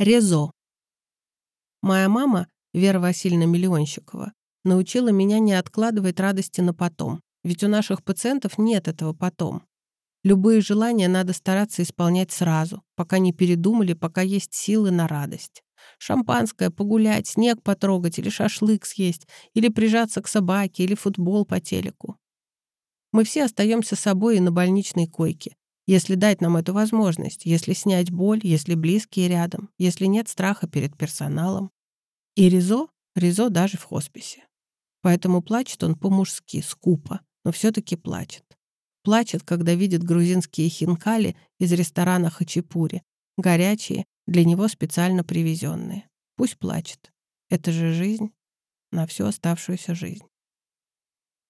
Резо. Моя мама, Вера Васильевна Миллионщикова, научила меня не откладывать радости на потом, ведь у наших пациентов нет этого потом. Любые желания надо стараться исполнять сразу, пока не передумали, пока есть силы на радость. Шампанское, погулять, снег потрогать или шашлык съесть, или прижаться к собаке, или футбол по телеку. Мы все остаемся собой и на больничной койке, если дать нам эту возможность, если снять боль, если близкие рядом, если нет страха перед персоналом. И Ризо, Ризо даже в хосписе. Поэтому плачет он по-мужски, скупо, но все-таки плачет. Плачет, когда видит грузинские хинкали из ресторана Хачапури, горячие, для него специально привезенные. Пусть плачет. Это же жизнь на всю оставшуюся жизнь.